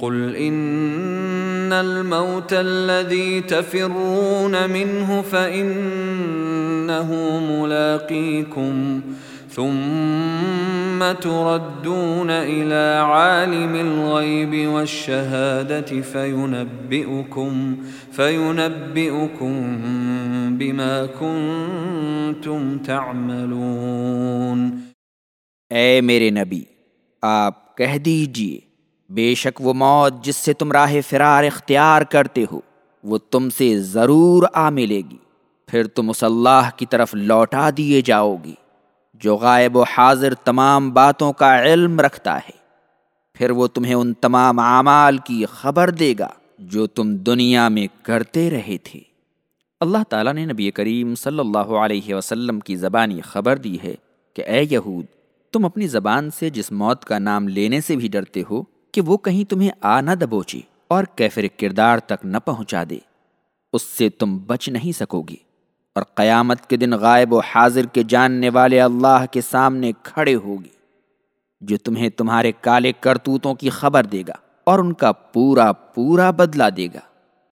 قل ان الموت الذي تفرون منه فانه ملاقيكم ثم تردون الى عالم الغيب والشهاده فينبئكم فينبئكم بما كنتم تعملون اے میرے نبی، آپ کہہ دیجیے بے شک وہ موت جس سے تم راہ فرار اختیار کرتے ہو، وہ تم سے ضرور آ ملے گی۔ پھر تم اس اللہ کی طرف لوٹا دیے جاؤ گی جو غائب و حاضر تمام باتوں کا علم رکھتا ہے۔ پھر وہ تمہیں ان تمام اعمال کی خبر دے گا جو تم دنیا میں کرتے رہے تھے۔ اللہ تعالیٰ نے نبی کریم صلی اللہ علیہ وسلم کی زبانی خبر دی ہے کہ اے یہود، تم اپنی زبان سے جس موت کا نام لینے سے بھی ڈرتے ہو کہ وہ کہیں تمہیں آ نہ دبوچے اور کیفر کردار تک نہ پہنچا دے۔ اس سے تم بچ نہیں سکو گی اور قیامت کے دن غائب و حاضر کے جاننے والے اللہ کے سامنے کھڑے ہوگی، جو تمہیں تمہارے کالے کرتوتوں کی خبر دے گا اور ان کا پورا پورا بدلہ دے گا۔